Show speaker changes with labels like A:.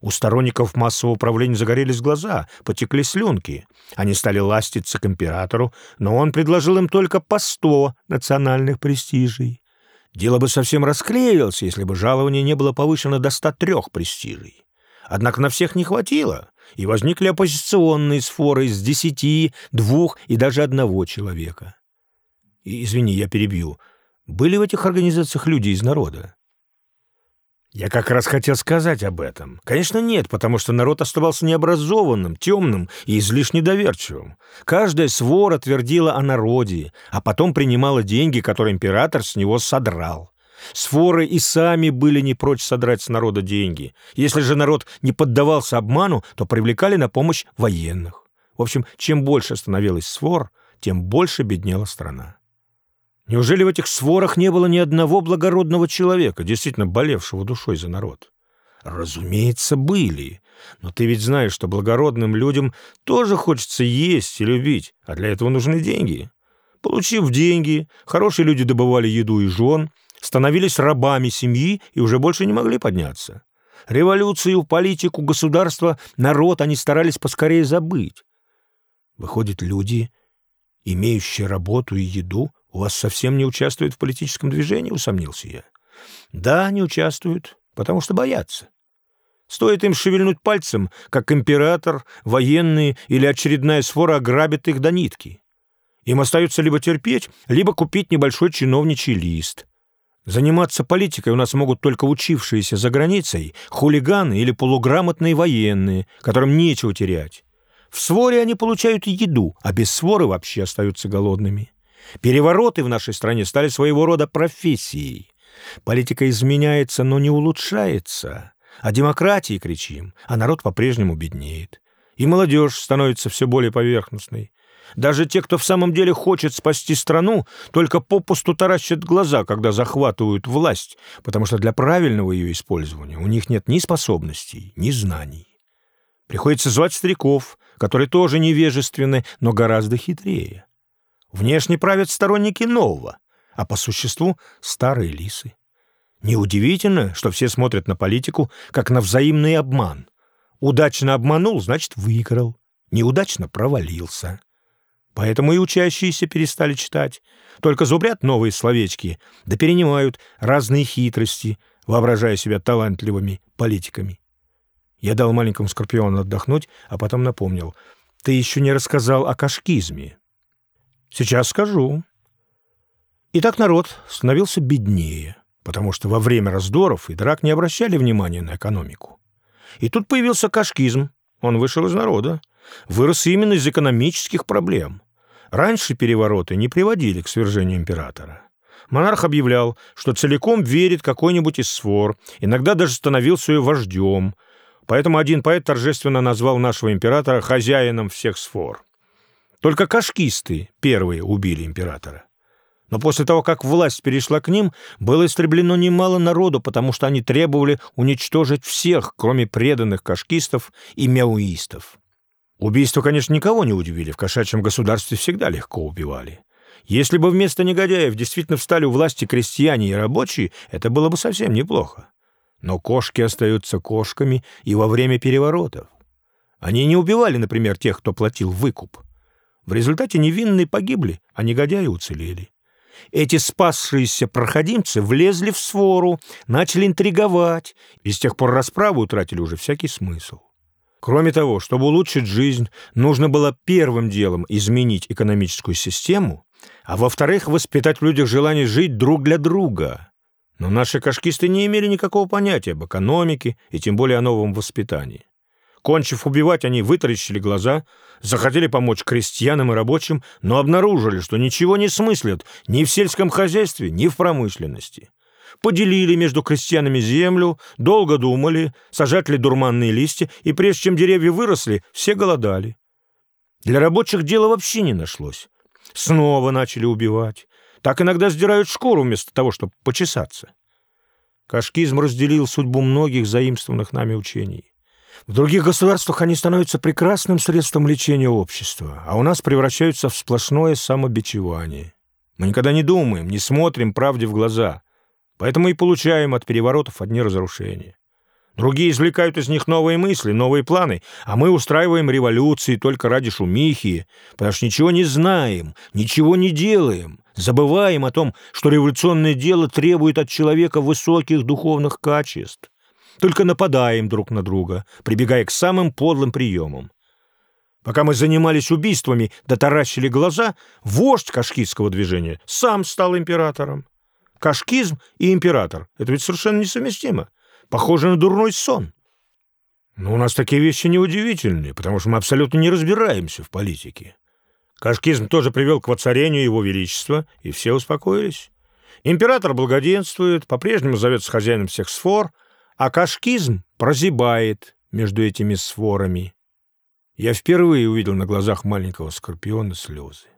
A: У сторонников массового управления загорелись глаза, потекли слюнки. Они стали ластиться к императору, но он предложил им только по сто национальных престижей. Дело бы совсем расклеилось, если бы жалование не было повышено до 103 престижей. Однако на всех не хватило, и возникли оппозиционные сфоры из десяти, двух и даже одного человека. И, извини, я перебью. Были в этих организациях люди из народа? Я как раз хотел сказать об этом. Конечно, нет, потому что народ оставался необразованным, темным и излишне доверчивым. Каждая свора твердила о народе, а потом принимала деньги, которые император с него содрал. Своры и сами были не прочь содрать с народа деньги. Если же народ не поддавался обману, то привлекали на помощь военных. В общем, чем больше становилось свор, тем больше беднела страна. Неужели в этих сворах не было ни одного благородного человека, действительно болевшего душой за народ? Разумеется, были. Но ты ведь знаешь, что благородным людям тоже хочется есть и любить, а для этого нужны деньги. Получив деньги, хорошие люди добывали еду и жен, становились рабами семьи и уже больше не могли подняться. Революцию, политику, государство, народ они старались поскорее забыть. Выходит, люди, имеющие работу и еду, у вас совсем не участвуют в политическом движении, усомнился я. Да, не участвуют, потому что боятся. Стоит им шевельнуть пальцем, как император, военные или очередная свора ограбит их до нитки. Им остается либо терпеть, либо купить небольшой чиновничий лист. Заниматься политикой у нас могут только учившиеся за границей, хулиганы или полуграмотные военные, которым нечего терять. В своре они получают еду, а без своры вообще остаются голодными. Перевороты в нашей стране стали своего рода профессией. Политика изменяется, но не улучшается. О демократии кричим, а народ по-прежнему беднеет. И молодежь становится все более поверхностной. Даже те, кто в самом деле хочет спасти страну, только попусту таращат глаза, когда захватывают власть, потому что для правильного ее использования у них нет ни способностей, ни знаний. Приходится звать стариков, которые тоже невежественны, но гораздо хитрее. Внешне правят сторонники нового, а по существу старые лисы. Неудивительно, что все смотрят на политику как на взаимный обман. Удачно обманул, значит, выиграл. Неудачно провалился. Поэтому и учащиеся перестали читать. Только зубрят новые словечки, да перенимают разные хитрости, воображая себя талантливыми политиками. Я дал маленькому скорпиону отдохнуть, а потом напомнил. Ты еще не рассказал о кашкизме. Сейчас скажу. Итак, народ становился беднее, потому что во время раздоров и драк не обращали внимания на экономику. И тут появился кашкизм. Он вышел из народа. Вырос именно из экономических проблем. Раньше перевороты не приводили к свержению императора. Монарх объявлял, что целиком верит какой-нибудь из свор, иногда даже становился ее вождем. Поэтому один поэт торжественно назвал нашего императора хозяином всех свор. Только кашкисты первые убили императора. Но после того, как власть перешла к ним, было истреблено немало народу, потому что они требовали уничтожить всех, кроме преданных кашкистов и мяуистов. Убийства, конечно, никого не удивили, в кошачьем государстве всегда легко убивали. Если бы вместо негодяев действительно встали у власти крестьяне и рабочие, это было бы совсем неплохо. Но кошки остаются кошками и во время переворотов. Они не убивали, например, тех, кто платил выкуп. В результате невинные погибли, а негодяи уцелели. Эти спасшиеся проходимцы влезли в свору, начали интриговать, и с тех пор расправы утратили уже всякий смысл. Кроме того, чтобы улучшить жизнь, нужно было первым делом изменить экономическую систему, а во-вторых, воспитать в людях желание жить друг для друга. Но наши кашкисты не имели никакого понятия об экономике и тем более о новом воспитании. Кончив убивать, они вытаращили глаза, захотели помочь крестьянам и рабочим, но обнаружили, что ничего не смыслят ни в сельском хозяйстве, ни в промышленности. Поделили между крестьянами землю, долго думали, сажать ли дурманные листья, и прежде чем деревья выросли, все голодали. Для рабочих дела вообще не нашлось. Снова начали убивать. Так иногда сдирают шкуру вместо того, чтобы почесаться. Кашкизм разделил судьбу многих заимствованных нами учений. В других государствах они становятся прекрасным средством лечения общества, а у нас превращаются в сплошное самобичевание. Мы никогда не думаем, не смотрим правде в глаза, поэтому и получаем от переворотов одни разрушения. Другие извлекают из них новые мысли, новые планы, а мы устраиваем революции только ради шумихи, потому что ничего не знаем, ничего не делаем, забываем о том, что революционное дело требует от человека высоких духовных качеств. Только нападаем друг на друга, прибегая к самым подлым приемам. Пока мы занимались убийствами, дотаращили глаза, вождь кашкистского движения сам стал императором. Кашкизм и император — это ведь совершенно несовместимо. Похоже на дурной сон. Но у нас такие вещи неудивительные, потому что мы абсолютно не разбираемся в политике. Кашкизм тоже привел к воцарению его величества, и все успокоились. Император благоденствует, по-прежнему зовется хозяином всех сфор, а кашкизм прозябает между этими сфорами. Я впервые увидел на глазах маленького скорпиона слезы.